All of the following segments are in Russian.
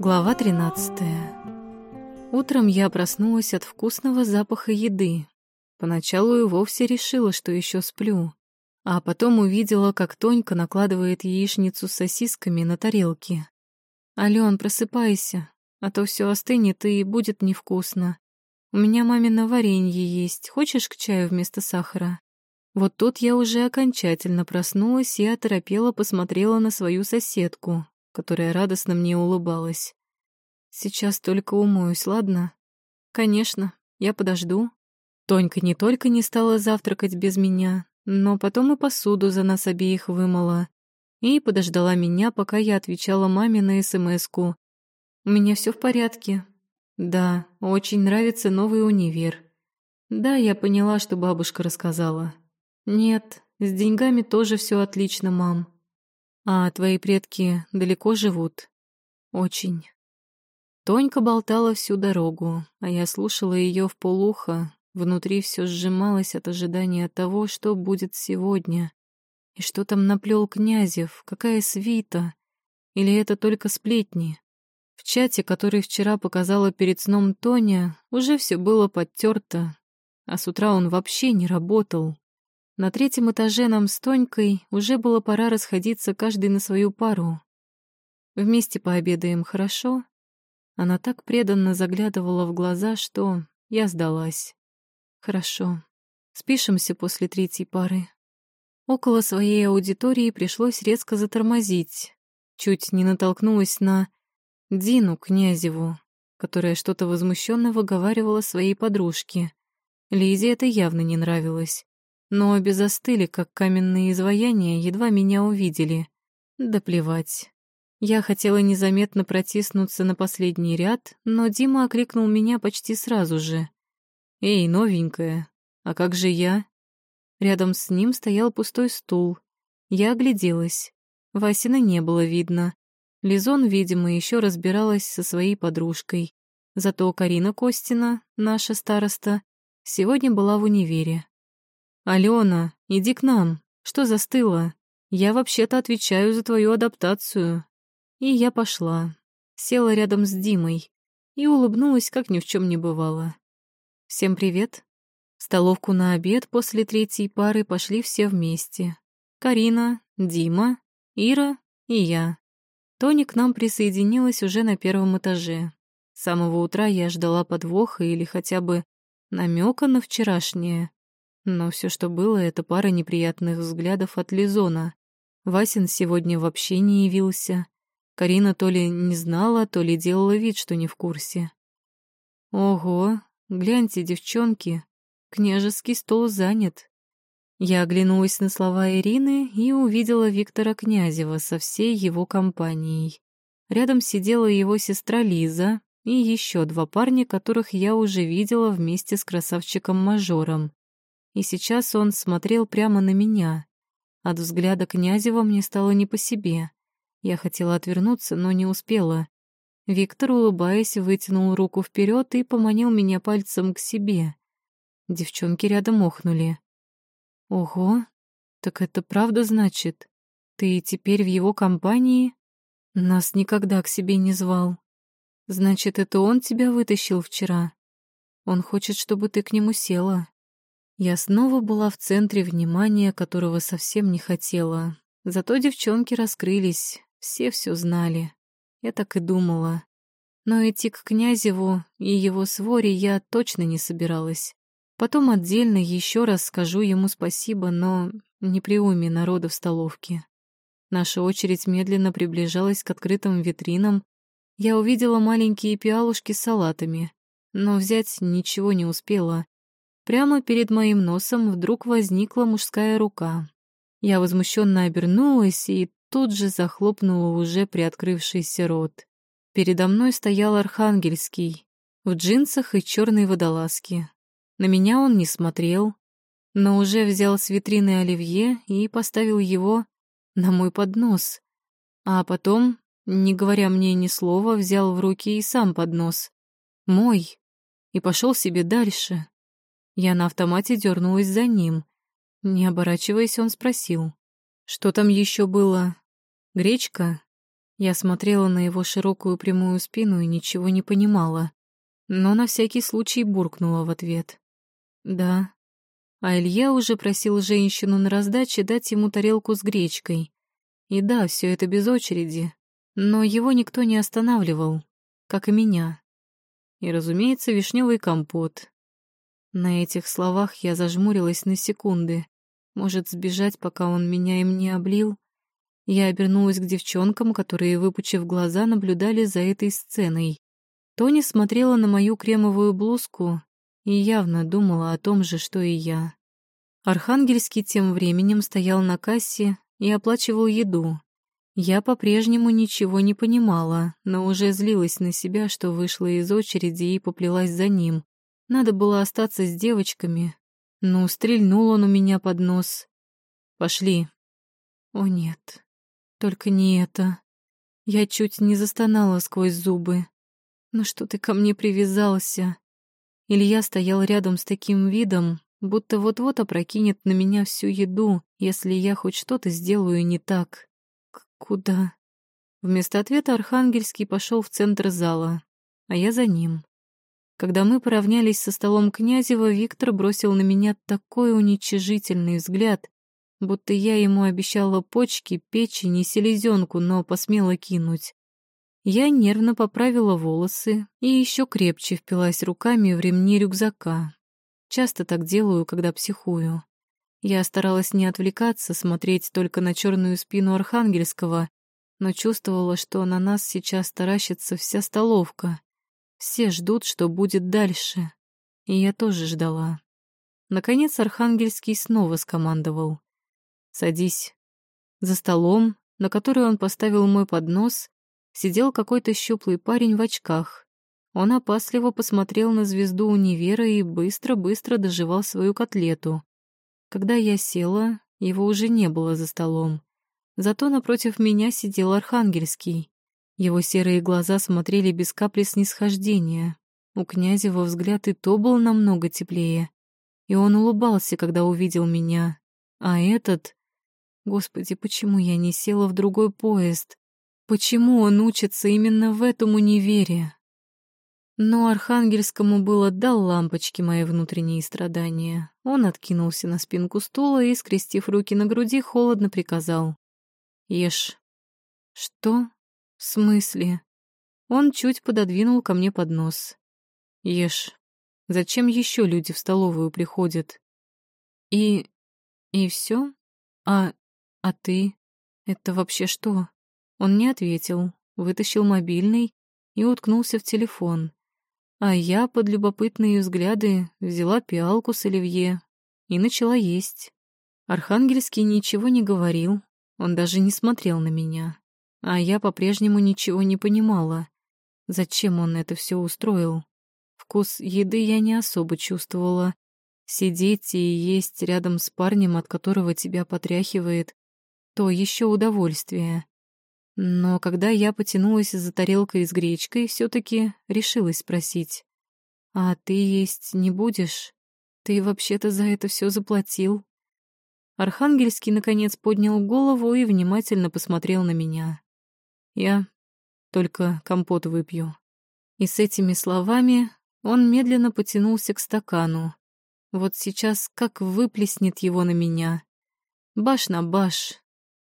Глава 13. Утром я проснулась от вкусного запаха еды. Поначалу и вовсе решила, что еще сплю, а потом увидела, как Тонька накладывает яичницу с сосисками на тарелки. «Алён, просыпайся, а то все остынет и будет невкусно. У меня мамино варенье есть, хочешь к чаю вместо сахара?» Вот тут я уже окончательно проснулась и оторопела посмотрела на свою соседку, которая радостно мне улыбалась. «Сейчас только умоюсь, ладно?» «Конечно, я подожду». Тонька не только не стала завтракать без меня, но потом и посуду за нас обеих вымыла и подождала меня, пока я отвечала маме на СМС-ку. «У меня все в порядке». «Да, очень нравится новый универ». «Да, я поняла, что бабушка рассказала». «Нет, с деньгами тоже все отлично, мам. А твои предки далеко живут?» «Очень». Тонька болтала всю дорогу, а я слушала ее в полухо. Внутри все сжималось от ожидания того, что будет сегодня. И что там наплел Князев, какая свита? Или это только сплетни? В чате, который вчера показала перед сном Тоня, уже все было подтерто, а с утра он вообще не работал. На третьем этаже нам с Тонькой уже было пора расходиться каждый на свою пару. Вместе пообедаем хорошо. Она так преданно заглядывала в глаза, что я сдалась. Хорошо. Спишемся после третьей пары. Около своей аудитории пришлось резко затормозить. Чуть не натолкнулась на Дину Князеву, которая что-то возмущенно выговаривала своей подружке. Лизе это явно не нравилось но обе застыли, как каменные изваяния, едва меня увидели. Да плевать. Я хотела незаметно протиснуться на последний ряд, но Дима окликнул меня почти сразу же. «Эй, новенькая, а как же я?» Рядом с ним стоял пустой стул. Я огляделась. Васина не было видно. Лизон, видимо, еще разбиралась со своей подружкой. Зато Карина Костина, наша староста, сегодня была в универе. «Алена, иди к нам. Что застыла? Я вообще-то отвечаю за твою адаптацию». И я пошла. Села рядом с Димой и улыбнулась, как ни в чем не бывало. «Всем привет». В столовку на обед после третьей пары пошли все вместе. Карина, Дима, Ира и я. Тони к нам присоединилась уже на первом этаже. С самого утра я ждала подвоха или хотя бы намека на вчерашнее. Но все, что было, это пара неприятных взглядов от Лизона. Васин сегодня вообще не явился. Карина то ли не знала, то ли делала вид, что не в курсе. Ого, гляньте, девчонки, княжеский стол занят. Я оглянулась на слова Ирины и увидела Виктора Князева со всей его компанией. Рядом сидела его сестра Лиза и еще два парня, которых я уже видела вместе с красавчиком-мажором и сейчас он смотрел прямо на меня. От взгляда Князева мне стало не по себе. Я хотела отвернуться, но не успела. Виктор, улыбаясь, вытянул руку вперед и поманил меня пальцем к себе. Девчонки рядом охнули. «Ого, так это правда значит? Ты теперь в его компании? Нас никогда к себе не звал. Значит, это он тебя вытащил вчера? Он хочет, чтобы ты к нему села». Я снова была в центре внимания, которого совсем не хотела. Зато девчонки раскрылись, все все знали. Я так и думала. Но идти к Князеву и его своре я точно не собиралась. Потом отдельно еще раз скажу ему спасибо, но не при уме народа в столовке. Наша очередь медленно приближалась к открытым витринам. Я увидела маленькие пиалушки с салатами, но взять ничего не успела. Прямо перед моим носом вдруг возникла мужская рука. Я возмущенно обернулась и тут же захлопнула уже приоткрывшийся рот. Передо мной стоял Архангельский, в джинсах и черной водолазке. На меня он не смотрел, но уже взял с витрины оливье и поставил его на мой поднос. А потом, не говоря мне ни слова, взял в руки и сам поднос. Мой. И пошел себе дальше. Я на автомате дернулась за ним. Не оборачиваясь, он спросил. «Что там еще было? Гречка?» Я смотрела на его широкую прямую спину и ничего не понимала, но на всякий случай буркнула в ответ. «Да». А Илья уже просил женщину на раздаче дать ему тарелку с гречкой. И да, все это без очереди, но его никто не останавливал, как и меня. И, разумеется, вишневый компот. На этих словах я зажмурилась на секунды. Может, сбежать, пока он меня им не облил? Я обернулась к девчонкам, которые, выпучив глаза, наблюдали за этой сценой. Тони смотрела на мою кремовую блузку и явно думала о том же, что и я. Архангельский тем временем стоял на кассе и оплачивал еду. Я по-прежнему ничего не понимала, но уже злилась на себя, что вышла из очереди и поплелась за ним. Надо было остаться с девочками. Ну, стрельнул он у меня под нос. Пошли. О нет, только не это. Я чуть не застонала сквозь зубы. Ну что ты ко мне привязался? Илья стоял рядом с таким видом, будто вот-вот опрокинет на меня всю еду, если я хоть что-то сделаю не так. К куда? Вместо ответа Архангельский пошел в центр зала, а я за ним. Когда мы поравнялись со столом Князева, Виктор бросил на меня такой уничижительный взгляд, будто я ему обещала почки, печень и селезенку, но посмела кинуть. Я нервно поправила волосы и еще крепче впилась руками в ремни рюкзака. Часто так делаю, когда психую. Я старалась не отвлекаться, смотреть только на черную спину Архангельского, но чувствовала, что на нас сейчас таращится вся столовка. Все ждут, что будет дальше. И я тоже ждала. Наконец Архангельский снова скомандовал. «Садись». За столом, на который он поставил мой поднос, сидел какой-то щуплый парень в очках. Он опасливо посмотрел на звезду универа и быстро-быстро доживал свою котлету. Когда я села, его уже не было за столом. Зато напротив меня сидел Архангельский. Его серые глаза смотрели без капли снисхождения. У Князева взгляд и то был намного теплее. И он улыбался, когда увидел меня. А этот... Господи, почему я не села в другой поезд? Почему он учится именно в этом универе? Но Архангельскому было дал лампочки мои внутренние страдания. Он откинулся на спинку стула и, скрестив руки на груди, холодно приказал. «Ешь». «Что? В смысле?» Он чуть пододвинул ко мне поднос. «Ешь. Зачем еще люди в столовую приходят?» «И... и все? А «А ты? Это вообще что?» Он не ответил, вытащил мобильный и уткнулся в телефон. А я под любопытные взгляды взяла пиалку с оливье и начала есть. Архангельский ничего не говорил, он даже не смотрел на меня. А я по-прежнему ничего не понимала. Зачем он это все устроил? Вкус еды я не особо чувствовала. Сидеть и есть рядом с парнем, от которого тебя потряхивает, то еще удовольствие. Но когда я потянулась за тарелкой с гречкой, все таки решилась спросить. «А ты есть не будешь? Ты вообще-то за это все заплатил?» Архангельский, наконец, поднял голову и внимательно посмотрел на меня. «Я только компот выпью». И с этими словами он медленно потянулся к стакану. Вот сейчас как выплеснет его на меня. Баш на баш,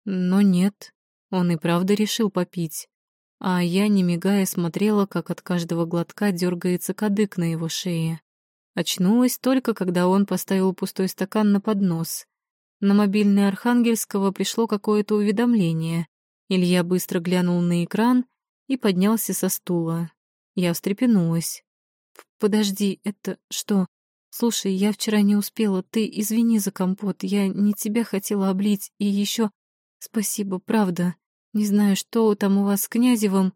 но нет, он и правда решил попить. А я, не мигая, смотрела, как от каждого глотка дергается кадык на его шее. Очнулась только, когда он поставил пустой стакан на поднос. На мобильный Архангельского пришло какое-то уведомление. Илья быстро глянул на экран и поднялся со стула. Я встрепенулась. «Подожди, это что? Слушай, я вчера не успела. Ты извини за компот. Я не тебя хотела облить. И еще «Спасибо, правда. Не знаю, что там у вас с Князевым».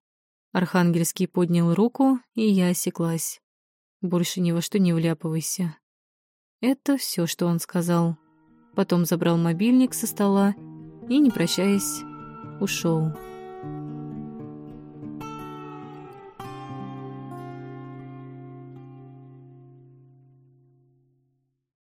Архангельский поднял руку, и я осеклась. «Больше ни во что не вляпывайся». Это все, что он сказал. Потом забрал мобильник со стола и, не прощаясь, o show.